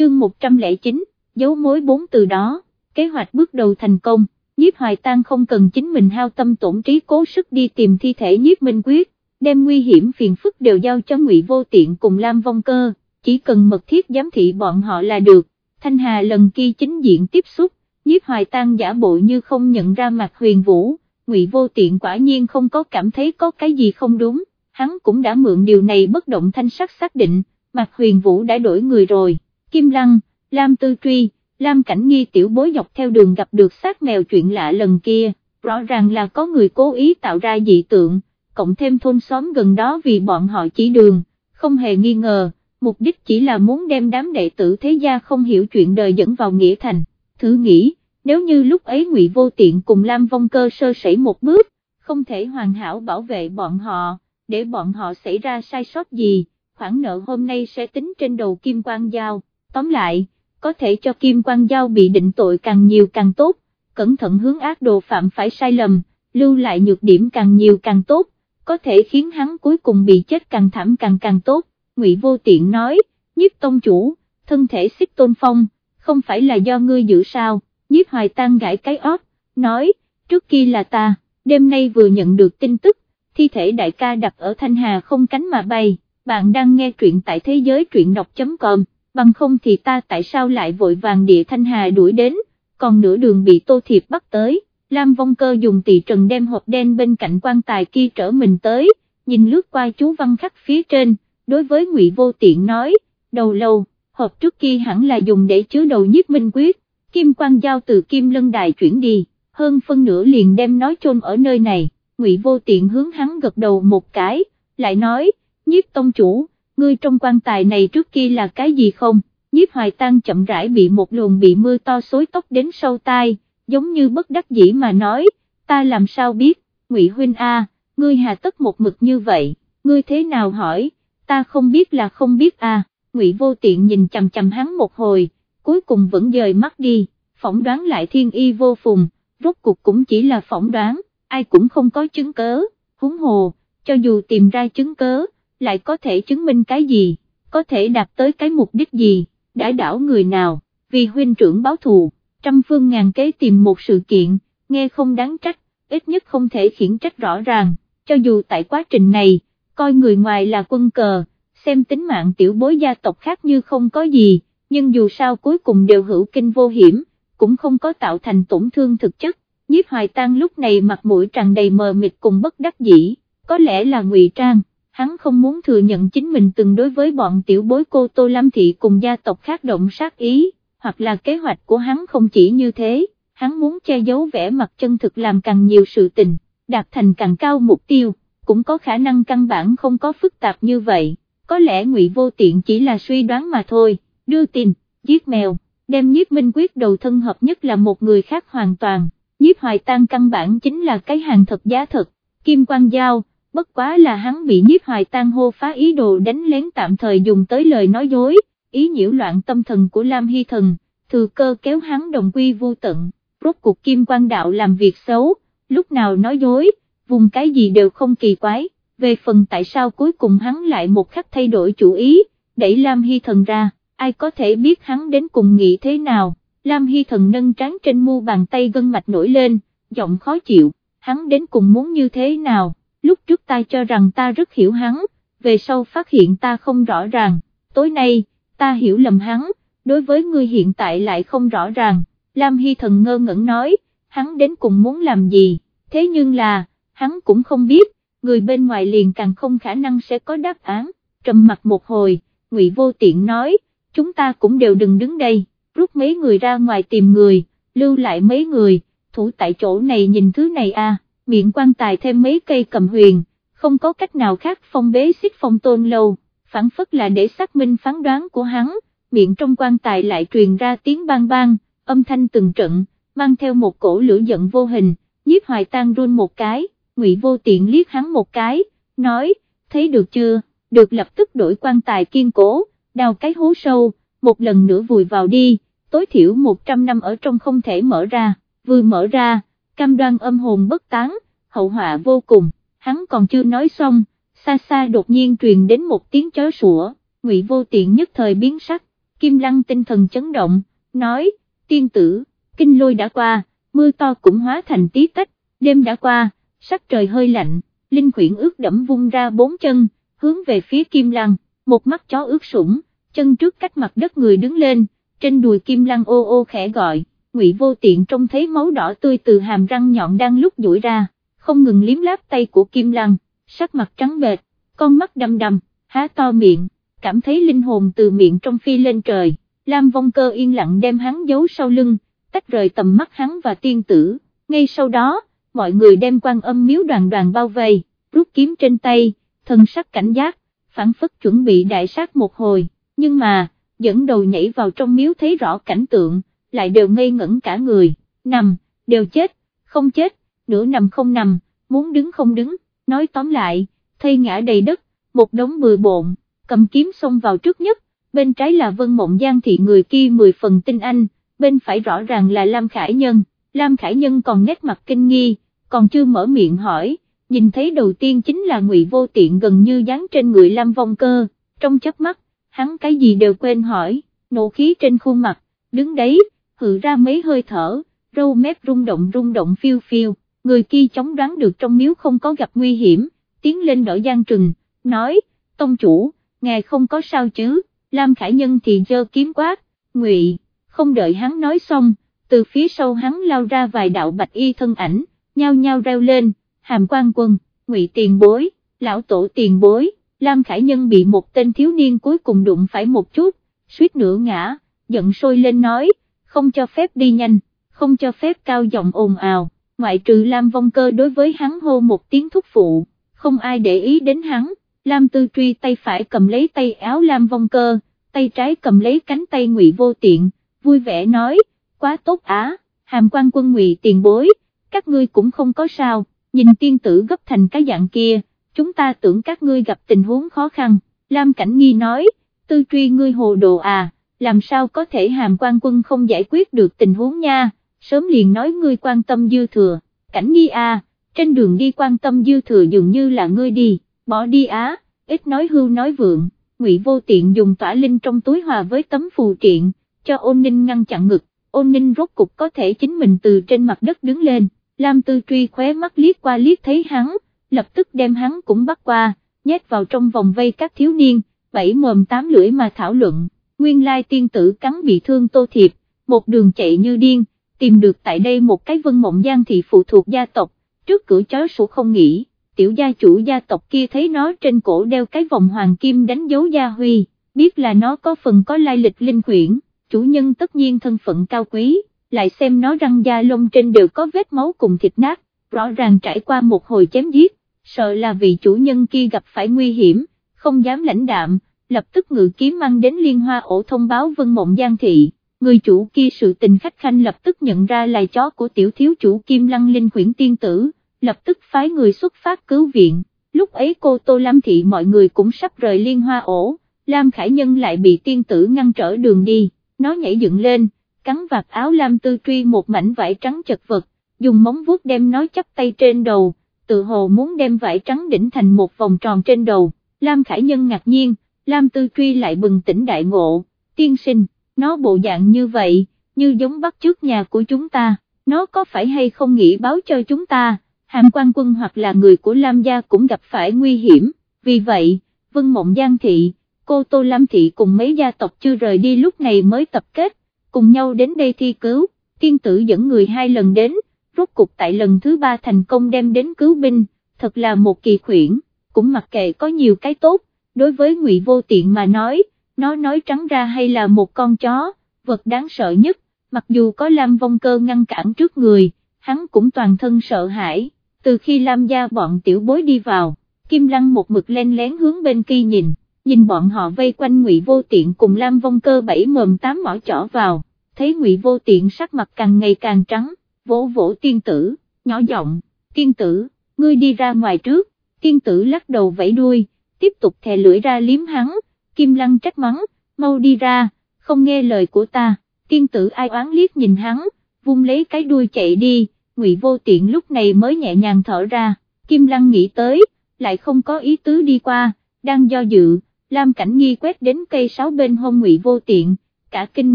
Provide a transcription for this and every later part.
chương 109, dấu mối bốn từ đó, kế hoạch bước đầu thành công, nhiếp hoài tang không cần chính mình hao tâm tổn trí cố sức đi tìm thi thể nhiếp minh quyết, đem nguy hiểm phiền phức đều giao cho ngụy vô tiện cùng Lam Vong Cơ, chỉ cần mật thiết giám thị bọn họ là được, Thanh Hà lần kia chính diện tiếp xúc, nhiếp hoài tang giả bộ như không nhận ra mặt huyền vũ, ngụy vô tiện quả nhiên không có cảm thấy có cái gì không đúng, hắn cũng đã mượn điều này bất động thanh sắc xác định, mặt huyền vũ đã đổi người rồi, Kim Lăng, Lam Tư Truy, Lam Cảnh Nghi tiểu bối dọc theo đường gặp được xác mèo chuyện lạ lần kia, rõ ràng là có người cố ý tạo ra dị tượng, cộng thêm thôn xóm gần đó vì bọn họ chỉ đường, không hề nghi ngờ, mục đích chỉ là muốn đem đám đệ tử thế gia không hiểu chuyện đời dẫn vào nghĩa thành, thử nghĩ, nếu như lúc ấy ngụy vô tiện cùng Lam Vong Cơ sơ sẩy một bước, không thể hoàn hảo bảo vệ bọn họ, để bọn họ xảy ra sai sót gì, khoản nợ hôm nay sẽ tính trên đầu Kim Quang Giao, tóm lại, có thể cho Kim Quang Giao bị định tội càng nhiều càng tốt, cẩn thận hướng ác đồ phạm phải sai lầm, lưu lại nhược điểm càng nhiều càng tốt, có thể khiến hắn cuối cùng bị chết càng thảm càng càng tốt, Ngụy Vô Tiện nói, nhiếp tông chủ, thân thể xích tôn phong, không phải là do ngươi giữ sao, nhiếp hoài tan gãi cái ót, nói, trước kia là ta, đêm nay vừa nhận được tin tức, thi thể đại ca đặt ở Thanh Hà không cánh mà bay, bạn đang nghe truyện tại thế giới truyện đọc.com, bằng không thì ta tại sao lại vội vàng địa Thanh Hà đuổi đến, còn nửa đường bị Tô Thiệp bắt tới, Lam Vong Cơ dùng tỳ trần đem hộp đen bên cạnh quan tài kia trở mình tới, nhìn lướt qua chú văn khắc phía trên, đối với Ngụy Vô Tiện nói, đầu lâu, hộp trước kia hẳn là dùng để chứa đầu nhiếp minh quyết, kim quan giao từ kim lân đài chuyển đi, hơn phân nửa liền đem nói chôn ở nơi này, Ngụy Vô Tiện hướng hắn gật đầu một cái, lại nói, nhiếp tông chủ, ngươi trong quan tài này trước kia là cái gì không, nhiếp hoài tang chậm rãi bị một luồng bị mưa to xối tóc đến sâu tai, giống như bất đắc dĩ mà nói, ta làm sao biết, Ngụy Huynh A, ngươi hà tất một mực như vậy, ngươi thế nào hỏi, ta không biết là không biết A, Ngụy Vô Tiện nhìn chằm chằm hắn một hồi, cuối cùng vẫn dời mắt đi, phỏng đoán lại thiên y vô phùng, rốt cuộc cũng chỉ là phỏng đoán, ai cũng không có chứng cớ, huống hồ, cho dù tìm ra chứng cớ, lại có thể chứng minh cái gì, có thể đạt tới cái mục đích gì, đã đảo người nào, vì huynh trưởng báo thù, trăm phương ngàn kế tìm một sự kiện, nghe không đáng trách, ít nhất không thể khiển trách rõ ràng, cho dù tại quá trình này, coi người ngoài là quân cờ, xem tính mạng tiểu bối gia tộc khác như không có gì, nhưng dù sao cuối cùng đều hữu kinh vô hiểm, cũng không có tạo thành tổn thương thực chất, nhiếp hoài tang lúc này mặt mũi tràn đầy mờ mịt cùng bất đắc dĩ, có lẽ là ngụy trang, hắn không muốn thừa nhận chính mình từng đối với bọn tiểu bối cô Tô Lam Thị cùng gia tộc khác động sát ý, hoặc là kế hoạch của hắn không chỉ như thế, hắn muốn che giấu vẻ mặt chân thực làm càng nhiều sự tình, đạt thành càng cao mục tiêu, cũng có khả năng căn bản không có phức tạp như vậy, có lẽ ngụy vô tiện chỉ là suy đoán mà thôi, đưa tin, giết mèo, đem nhiếp minh quyết đầu thân hợp nhất là một người khác hoàn toàn, nhiếp hoài tan căn bản chính là cái hàng thật giá thật, kim quan giao bất quá là hắn bị nhiếp hoài tan hô phá ý đồ đánh lén tạm thời dùng tới lời nói dối, ý nhiễu loạn tâm thần của Lam Hy Thần, thừa cơ kéo hắn đồng quy vô tận, rốt cuộc kim quan đạo làm việc xấu, lúc nào nói dối, vùng cái gì đều không kỳ quái, về phần tại sao cuối cùng hắn lại một khắc thay đổi chủ ý, đẩy Lam Hy Thần ra, ai có thể biết hắn đến cùng nghĩ thế nào, Lam Hy Thần nâng trán trên mu bàn tay gân mạch nổi lên, giọng khó chịu, hắn đến cùng muốn như thế nào? Lúc trước ta cho rằng ta rất hiểu hắn, về sau phát hiện ta không rõ ràng, tối nay, ta hiểu lầm hắn, đối với ngươi hiện tại lại không rõ ràng, Lam Hy Thần ngơ ngẩn nói, hắn đến cùng muốn làm gì, thế nhưng là, hắn cũng không biết, người bên ngoài liền càng không khả năng sẽ có đáp án, trầm mặt một hồi, Ngụy Vô Tiện nói, chúng ta cũng đều đừng đứng đây, rút mấy người ra ngoài tìm người, lưu lại mấy người, thủ tại chỗ này nhìn thứ này a miệng quan tài thêm mấy cây cầm huyền, không có cách nào khác phong bế xích phong tôn lâu, phản phất là để xác minh phán đoán của hắn, miệng trong quan tài lại truyền ra tiếng bang bang, âm thanh từng trận, mang theo một cổ lửa giận vô hình, nhiếp hoài tan run một cái, ngụy vô tiện liếc hắn một cái, nói, thấy được chưa, được lập tức đổi quan tài kiên cố, đào cái hố sâu, một lần nữa vùi vào đi, tối thiểu 100 năm ở trong không thể mở ra, vừa mở ra, cam đoan âm hồn bất tán, hậu họa vô cùng, hắn còn chưa nói xong, xa xa đột nhiên truyền đến một tiếng chó sủa, ngụy vô tiện nhất thời biến sắc, Kim Lăng tinh thần chấn động, nói, tiên tử, kinh lôi đã qua, mưa to cũng hóa thành tí tách, đêm đã qua, sắc trời hơi lạnh, Linh quyển ướt đẫm vung ra bốn chân, hướng về phía Kim Lăng, một mắt chó ướt sũng, chân trước cách mặt đất người đứng lên, trên đùi Kim Lăng ô ô khẽ gọi, Ngụy Vô Tiện trông thấy máu đỏ tươi từ hàm răng nhọn đang lúc duỗi ra, không ngừng liếm láp tay của Kim Lăng, sắc mặt trắng bệch, con mắt đăm đăm, há to miệng, cảm thấy linh hồn từ miệng trong phi lên trời, Lam Vong Cơ yên lặng đem hắn giấu sau lưng, tách rời tầm mắt hắn và tiên tử, ngay sau đó, mọi người đem quan âm miếu đoàn đoàn bao vây, rút kiếm trên tay, thân sắc cảnh giác, phản phất chuẩn bị đại sát một hồi, nhưng mà, dẫn đầu nhảy vào trong miếu thấy rõ cảnh tượng, lại đều ngây ngẩn cả người, nằm, đều chết, không chết, nửa nằm không nằm, muốn đứng không đứng, nói tóm lại, thây ngã đầy đất, một đống bừa bộn, cầm kiếm xông vào trước nhất, bên trái là Vân Mộng Giang thị người kia mười phần tinh anh, bên phải rõ ràng là Lam Khải Nhân, Lam Khải Nhân còn nét mặt kinh nghi, còn chưa mở miệng hỏi, nhìn thấy đầu tiên chính là ngụy vô tiện gần như dán trên người Lam Vong Cơ, trong chớp mắt, hắn cái gì đều quên hỏi, nộ khí trên khuôn mặt, đứng đấy, hự ra mấy hơi thở, râu mép rung động rung động phiêu phiêu, người kia chống đoán được trong miếu không có gặp nguy hiểm, tiến lên đỡ Giang Trừng, nói, tông chủ, ngài không có sao chứ, Lam Khải Nhân thì dơ kiếm quát, ngụy, không đợi hắn nói xong, từ phía sau hắn lao ra vài đạo bạch y thân ảnh, nhao nhao reo lên, hàm quan quân, ngụy tiền bối, lão tổ tiền bối, Lam Khải Nhân bị một tên thiếu niên cuối cùng đụng phải một chút, suýt nữa ngã, giận sôi lên nói, không cho phép đi nhanh, không cho phép cao giọng ồn ào, ngoại trừ Lam Vong Cơ đối với hắn hô một tiếng thúc phụ, không ai để ý đến hắn, Lam Tư Truy tay phải cầm lấy tay áo Lam Vong Cơ, tay trái cầm lấy cánh tay Ngụy Vô Tiện, vui vẻ nói, quá tốt á, hàm quan quân Ngụy tiền bối, các ngươi cũng không có sao, nhìn tiên tử gấp thành cái dạng kia, chúng ta tưởng các ngươi gặp tình huống khó khăn, Lam Cảnh Nghi nói, Tư Truy ngươi hồ đồ à làm sao có thể hàm quan quân không giải quyết được tình huống nha, sớm liền nói ngươi quan tâm dư thừa, cảnh nghi à, trên đường đi quan tâm dư thừa dường như là ngươi đi, bỏ đi á, ít nói hưu nói vượng, ngụy vô tiện dùng tỏa linh trong túi hòa với tấm phù triện, cho ôn ninh ngăn chặn ngực, ôn ninh rốt cục có thể chính mình từ trên mặt đất đứng lên, Lam Tư Truy khóe mắt liếc qua liếc thấy hắn, lập tức đem hắn cũng bắt qua, nhét vào trong vòng vây các thiếu niên, bảy mồm tám lưỡi mà thảo luận nguyên lai tiên tử cắn bị thương tô thiệp, một đường chạy như điên, tìm được tại đây một cái vân mộng giang thị phụ thuộc gia tộc, trước cửa chó sủa không nghỉ, tiểu gia chủ gia tộc kia thấy nó trên cổ đeo cái vòng hoàng kim đánh dấu gia huy, biết là nó có phần có lai lịch linh quyển, chủ nhân tất nhiên thân phận cao quý, lại xem nó răng da lông trên đều có vết máu cùng thịt nát, rõ ràng trải qua một hồi chém giết, sợ là vì chủ nhân kia gặp phải nguy hiểm, không dám lãnh đạm lập tức ngự kiếm mang đến liên hoa ổ thông báo vân mộng giang thị, người chủ kia sự tình khách khanh lập tức nhận ra là chó của tiểu thiếu chủ Kim Lăng Linh quyển tiên tử, lập tức phái người xuất phát cứu viện, lúc ấy cô Tô Lam Thị mọi người cũng sắp rời liên hoa ổ, Lam Khải Nhân lại bị tiên tử ngăn trở đường đi, nó nhảy dựng lên, cắn vạt áo Lam Tư Truy một mảnh vải trắng chật vật, dùng móng vuốt đem nó chắp tay trên đầu, tự hồ muốn đem vải trắng đỉnh thành một vòng tròn trên đầu, Lam Khải Nhân ngạc nhiên, Lam Tư Truy lại bừng tỉnh đại ngộ, tiên sinh, nó bộ dạng như vậy, như giống bắt trước nhà của chúng ta, nó có phải hay không nghĩ báo cho chúng ta, hàm quan quân hoặc là người của Lam gia cũng gặp phải nguy hiểm, vì vậy, Vân Mộng Giang Thị, cô Tô Lam Thị cùng mấy gia tộc chưa rời đi lúc này mới tập kết, cùng nhau đến đây thi cứu, tiên tử dẫn người hai lần đến, rốt cục tại lần thứ ba thành công đem đến cứu binh, thật là một kỳ khuyển, cũng mặc kệ có nhiều cái tốt, đối với ngụy vô tiện mà nói, nó nói trắng ra hay là một con chó, vật đáng sợ nhất, mặc dù có Lam Vong Cơ ngăn cản trước người, hắn cũng toàn thân sợ hãi, từ khi Lam gia bọn tiểu bối đi vào, Kim Lăng một mực len lén hướng bên kia nhìn, nhìn bọn họ vây quanh ngụy vô tiện cùng Lam Vong Cơ bảy mồm tám mỏ chỏ vào, thấy ngụy vô tiện sắc mặt càng ngày càng trắng, vỗ vỗ tiên tử, nhỏ giọng, tiên tử, ngươi đi ra ngoài trước, tiên tử lắc đầu vẫy đuôi, tiếp tục thè lưỡi ra liếm hắn, Kim Lăng trách mắng, mau đi ra, không nghe lời của ta, tiên tử ai oán liếc nhìn hắn, vung lấy cái đuôi chạy đi, ngụy vô tiện lúc này mới nhẹ nhàng thở ra, Kim Lăng nghĩ tới, lại không có ý tứ đi qua, đang do dự, Lam Cảnh Nghi quét đến cây sáo bên hông ngụy vô tiện, cả kinh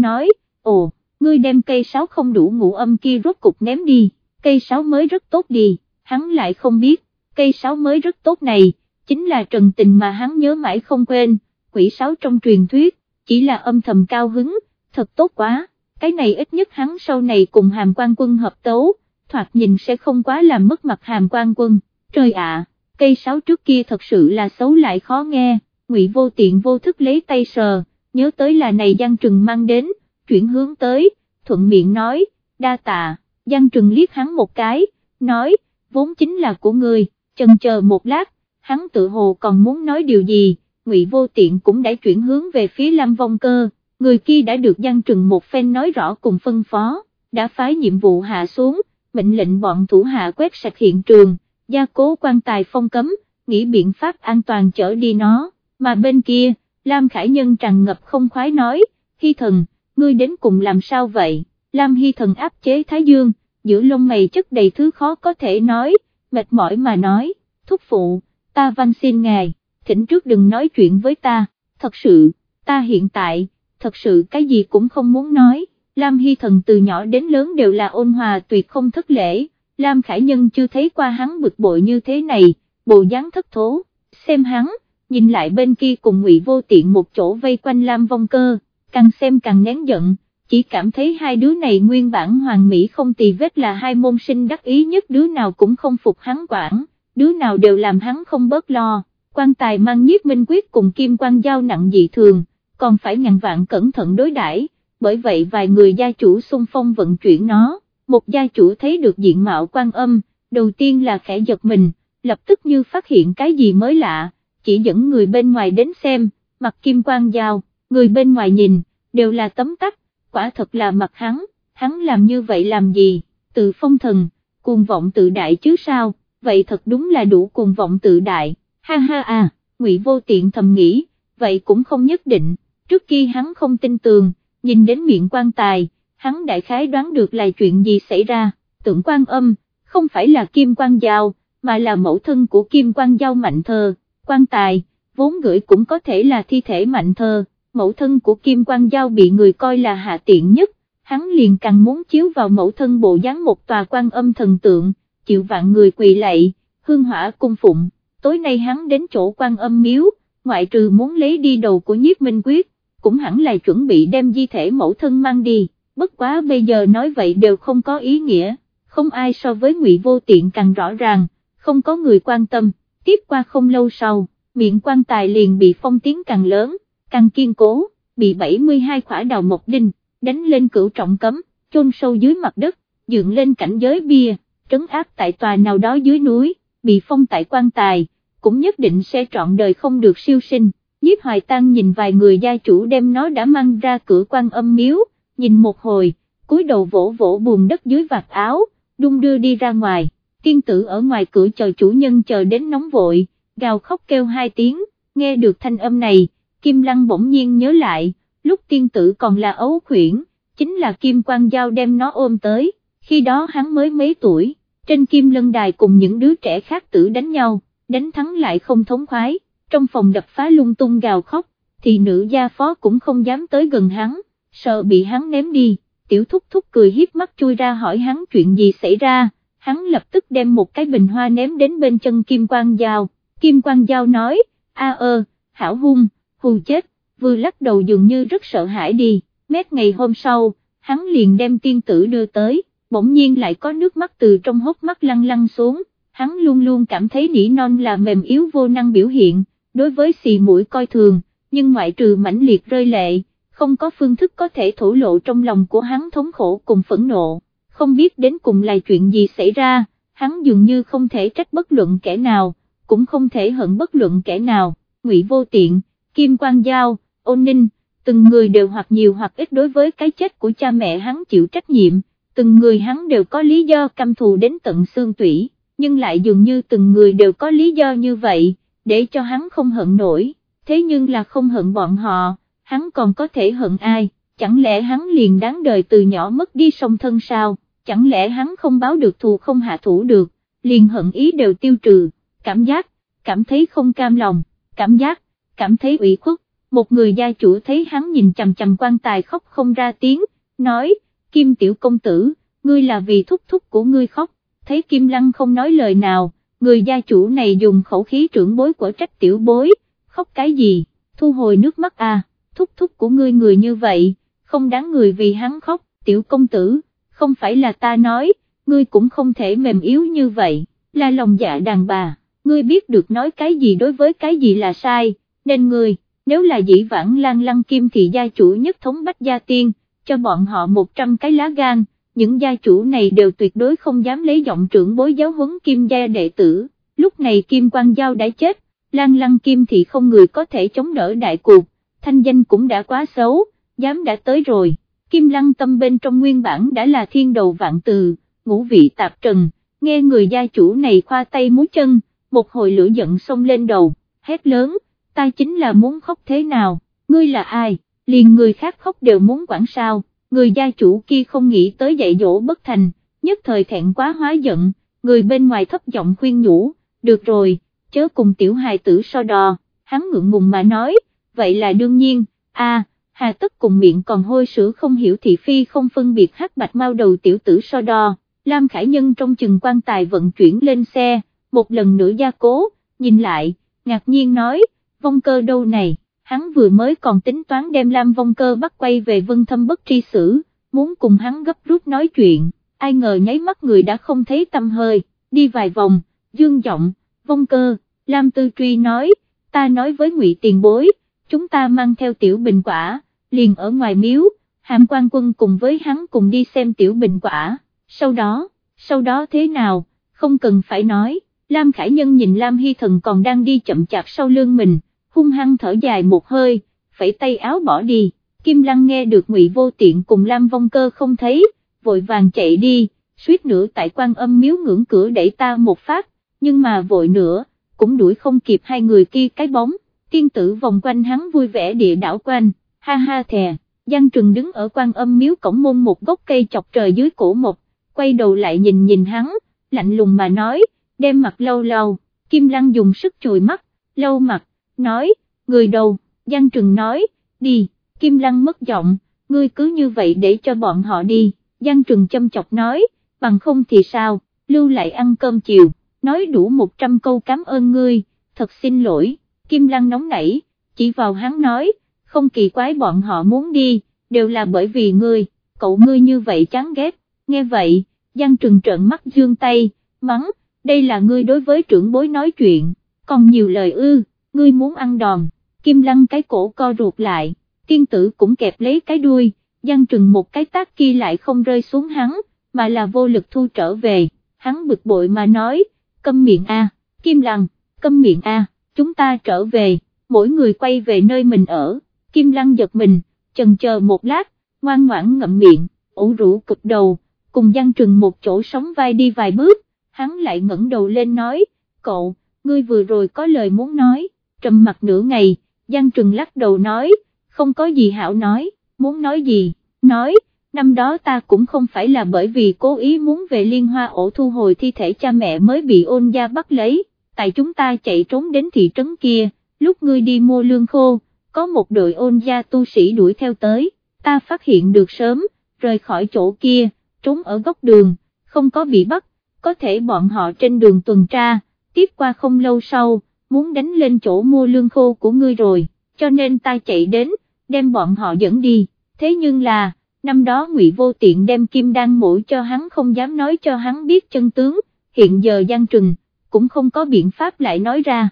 nói, ồ, ngươi đem cây sáo không đủ ngũ âm kia rốt cục ném đi, cây sáo mới rất tốt đi, hắn lại không biết, cây sáo mới rất tốt này, chính là trần tình mà hắn nhớ mãi không quên, quỷ sáo trong truyền thuyết, chỉ là âm thầm cao hứng, thật tốt quá, cái này ít nhất hắn sau này cùng hàm quan quân hợp tấu, thoạt nhìn sẽ không quá làm mất mặt hàm quan quân, trời ạ, cây sáo trước kia thật sự là xấu lại khó nghe, ngụy vô tiện vô thức lấy tay sờ, nhớ tới là này Giang Trừng mang đến, chuyển hướng tới, thuận miệng nói, đa tạ, Giang Trừng liếc hắn một cái, nói, vốn chính là của người, chần chờ một lát, hắn tự hồ còn muốn nói điều gì, ngụy vô tiện cũng đã chuyển hướng về phía Lam Vong Cơ, người kia đã được Giang Trừng một phen nói rõ cùng phân phó, đã phái nhiệm vụ hạ xuống, mệnh lệnh bọn thủ hạ quét sạch hiện trường, gia cố quan tài phong cấm, nghĩ biện pháp an toàn chở đi nó, mà bên kia, Lam Khải Nhân tràn ngập không khoái nói, Hy thần, ngươi đến cùng làm sao vậy, Lam Hy thần áp chế Thái Dương, giữa lông mày chất đầy thứ khó có thể nói, mệt mỏi mà nói, thúc phụ, ta văn xin ngài, thỉnh trước đừng nói chuyện với ta, thật sự, ta hiện tại, thật sự cái gì cũng không muốn nói, Lam Hy thần từ nhỏ đến lớn đều là ôn hòa tuyệt không thất lễ, Lam Khải Nhân chưa thấy qua hắn bực bội như thế này, bộ dáng thất thố, xem hắn, nhìn lại bên kia cùng ngụy vô tiện một chỗ vây quanh Lam Vong Cơ, càng xem càng nén giận, chỉ cảm thấy hai đứa này nguyên bản hoàng mỹ không tì vết là hai môn sinh đắc ý nhất đứa nào cũng không phục hắn quản, đứa nào đều làm hắn không bớt lo, quan tài mang nhiếp minh quyết cùng kim quan giao nặng dị thường, còn phải ngàn vạn cẩn thận đối đãi. Bởi vậy vài người gia chủ xung phong vận chuyển nó, một gia chủ thấy được diện mạo quan âm, đầu tiên là khẽ giật mình, lập tức như phát hiện cái gì mới lạ, chỉ dẫn người bên ngoài đến xem, mặt kim quan giao, người bên ngoài nhìn, đều là tấm tắc, quả thật là mặt hắn, hắn làm như vậy làm gì, tự phong thần, cuồng vọng tự đại chứ sao, vậy thật đúng là đủ cuồng vọng tự đại, ha ha à, ngụy vô tiện thầm nghĩ, vậy cũng không nhất định, trước khi hắn không tin tường, nhìn đến miệng quan tài, hắn đại khái đoán được là chuyện gì xảy ra, tưởng quan âm, không phải là kim quan giao, mà là mẫu thân của kim quan giao mạnh thơ, quan tài, vốn gửi cũng có thể là thi thể mạnh thơ, mẫu thân của kim quan giao bị người coi là hạ tiện nhất, hắn liền càng muốn chiếu vào mẫu thân bộ dáng một tòa quan âm thần tượng, chịu vạn người quỳ lạy, hương hỏa cung phụng, tối nay hắn đến chỗ quan âm miếu, ngoại trừ muốn lấy đi đầu của nhiếp minh quyết, cũng hẳn là chuẩn bị đem di thể mẫu thân mang đi, bất quá bây giờ nói vậy đều không có ý nghĩa, không ai so với ngụy vô tiện càng rõ ràng, không có người quan tâm, tiếp qua không lâu sau, miệng quan tài liền bị phong tiếng càng lớn, càng kiên cố, bị 72 khỏa đào một đinh, đánh lên cửu trọng cấm, chôn sâu dưới mặt đất, dựng lên cảnh giới bia, trấn áp tại tòa nào đó dưới núi, bị phong tại quan tài, cũng nhất định sẽ trọn đời không được siêu sinh. Nhiếp hoài tăng nhìn vài người gia chủ đem nó đã mang ra cửa quan âm miếu, nhìn một hồi, cúi đầu vỗ vỗ buồn đất dưới vạt áo, đung đưa đi ra ngoài, tiên tử ở ngoài cửa chờ chủ nhân chờ đến nóng vội, gào khóc kêu hai tiếng, nghe được thanh âm này, Kim Lăng bỗng nhiên nhớ lại, lúc tiên tử còn là ấu khuyển, chính là Kim Quang Giao đem nó ôm tới, khi đó hắn mới mấy tuổi, trên Kim Lân Đài cùng những đứa trẻ khác tử đánh nhau, đánh thắng lại không thống khoái trong phòng đập phá lung tung gào khóc, thì nữ gia phó cũng không dám tới gần hắn, sợ bị hắn ném đi, tiểu thúc thúc cười hiếp mắt chui ra hỏi hắn chuyện gì xảy ra, hắn lập tức đem một cái bình hoa ném đến bên chân Kim Quang Giao, Kim Quang Giao nói, a ơ, hảo hung, hù chết, vừa lắc đầu dường như rất sợ hãi đi, mét ngày hôm sau, hắn liền đem tiên tử đưa tới, bỗng nhiên lại có nước mắt từ trong hốc mắt lăn lăn xuống, hắn luôn luôn cảm thấy nỉ non là mềm yếu vô năng biểu hiện đối với xì mũi coi thường, nhưng ngoại trừ mãnh liệt rơi lệ, không có phương thức có thể thổ lộ trong lòng của hắn thống khổ cùng phẫn nộ, không biết đến cùng là chuyện gì xảy ra, hắn dường như không thể trách bất luận kẻ nào, cũng không thể hận bất luận kẻ nào, ngụy vô tiện, kim quang giao, ôn ninh, từng người đều hoặc nhiều hoặc ít đối với cái chết của cha mẹ hắn chịu trách nhiệm, từng người hắn đều có lý do căm thù đến tận xương tủy, nhưng lại dường như từng người đều có lý do như vậy để cho hắn không hận nổi, thế nhưng là không hận bọn họ, hắn còn có thể hận ai, chẳng lẽ hắn liền đáng đời từ nhỏ mất đi song thân sao, chẳng lẽ hắn không báo được thù không hạ thủ được, liền hận ý đều tiêu trừ, cảm giác, cảm thấy không cam lòng, cảm giác, cảm thấy ủy khuất, một người gia chủ thấy hắn nhìn chằm chằm quan tài khóc không ra tiếng, nói, Kim tiểu công tử, ngươi là vì thúc thúc của ngươi khóc, thấy Kim Lăng không nói lời nào, người gia chủ này dùng khẩu khí trưởng bối của trách tiểu bối, khóc cái gì, thu hồi nước mắt à, thúc thúc của ngươi người như vậy, không đáng người vì hắn khóc, tiểu công tử, không phải là ta nói, ngươi cũng không thể mềm yếu như vậy, là lòng dạ đàn bà, ngươi biết được nói cái gì đối với cái gì là sai, nên ngươi, nếu là dĩ vãng lan lăng kim thì gia chủ nhất thống bách gia tiên, cho bọn họ 100 cái lá gan, những gia chủ này đều tuyệt đối không dám lấy giọng trưởng bối giáo huấn kim gia đệ tử, lúc này kim quan giao đã chết, lan lăng kim thì không người có thể chống đỡ đại cuộc, thanh danh cũng đã quá xấu, dám đã tới rồi, kim lăng tâm bên trong nguyên bản đã là thiên đầu vạn từ, ngũ vị tạp trần, nghe người gia chủ này khoa tay múa chân, một hồi lửa giận xông lên đầu, hét lớn, ta chính là muốn khóc thế nào, ngươi là ai, liền người khác khóc đều muốn quản sao, người gia chủ kia không nghĩ tới dạy dỗ bất thành, nhất thời thẹn quá hóa giận, người bên ngoài thấp giọng khuyên nhủ, được rồi, chớ cùng tiểu hài tử so đò, hắn ngượng ngùng mà nói, vậy là đương nhiên, a hà tất cùng miệng còn hôi sữa không hiểu thị phi không phân biệt hát bạch mau đầu tiểu tử so đo, Lam Khải Nhân trong chừng quan tài vận chuyển lên xe, một lần nữa gia cố, nhìn lại, ngạc nhiên nói, vong cơ đâu này, hắn vừa mới còn tính toán đem Lam vong cơ bắt quay về vân thâm bất tri xử, muốn cùng hắn gấp rút nói chuyện, ai ngờ nháy mắt người đã không thấy tâm hơi, đi vài vòng, dương giọng, vong cơ, Lam Tư Truy nói, ta nói với ngụy tiền bối, chúng ta mang theo tiểu bình quả, liền ở ngoài miếu, hàm quan quân cùng với hắn cùng đi xem tiểu bình quả, sau đó, sau đó thế nào, không cần phải nói, Lam Khải Nhân nhìn Lam Hy Thần còn đang đi chậm chạp sau lưng mình, hung hăng thở dài một hơi, phẩy tay áo bỏ đi, Kim Lăng nghe được ngụy vô tiện cùng Lam Vong Cơ không thấy, vội vàng chạy đi, suýt nữa tại quan âm miếu ngưỡng cửa đẩy ta một phát, nhưng mà vội nữa, cũng đuổi không kịp hai người kia cái bóng, tiên tử vòng quanh hắn vui vẻ địa đảo quanh, ha ha thè, Giang Trừng đứng ở quan âm miếu cổng môn một gốc cây chọc trời dưới cổ một, quay đầu lại nhìn nhìn hắn, lạnh lùng mà nói, đem mặt lâu lâu, Kim Lăng dùng sức chùi mắt, lâu mặt, nói, người đầu, Giang Trừng nói, đi, Kim Lăng mất giọng, ngươi cứ như vậy để cho bọn họ đi, Giang Trừng châm chọc nói, bằng không thì sao, lưu lại ăn cơm chiều, nói đủ 100 câu cảm ơn ngươi, thật xin lỗi, Kim Lăng nóng nảy, chỉ vào hắn nói, không kỳ quái bọn họ muốn đi, đều là bởi vì ngươi, cậu ngươi như vậy chán ghét, nghe vậy, Giang Trừng trợn mắt dương tay, mắng, đây là ngươi đối với trưởng bối nói chuyện, còn nhiều lời ư, ngươi muốn ăn đòn, Kim Lăng cái cổ co ruột lại, tiên tử cũng kẹp lấy cái đuôi, Giang Trừng một cái tác kia lại không rơi xuống hắn, mà là vô lực thu trở về, hắn bực bội mà nói, câm miệng a, Kim Lăng, câm miệng a, chúng ta trở về, mỗi người quay về nơi mình ở, Kim Lăng giật mình, chần chờ một lát, ngoan ngoãn ngậm miệng, ủ rũ cực đầu, cùng Giang Trừng một chỗ sóng vai đi vài bước, hắn lại ngẩng đầu lên nói, cậu, ngươi vừa rồi có lời muốn nói, trầm mặt nửa ngày, Giang Trừng lắc đầu nói, không có gì hảo nói, muốn nói gì, nói, năm đó ta cũng không phải là bởi vì cố ý muốn về liên hoa ổ thu hồi thi thể cha mẹ mới bị ôn gia bắt lấy, tại chúng ta chạy trốn đến thị trấn kia, lúc ngươi đi mua lương khô, có một đội ôn gia tu sĩ đuổi theo tới, ta phát hiện được sớm, rời khỏi chỗ kia, trốn ở góc đường, không có bị bắt, có thể bọn họ trên đường tuần tra, tiếp qua không lâu sau, muốn đánh lên chỗ mua lương khô của ngươi rồi, cho nên ta chạy đến, đem bọn họ dẫn đi, thế nhưng là, năm đó ngụy vô tiện đem kim đan mũi cho hắn không dám nói cho hắn biết chân tướng, hiện giờ Giang Trừng, cũng không có biện pháp lại nói ra,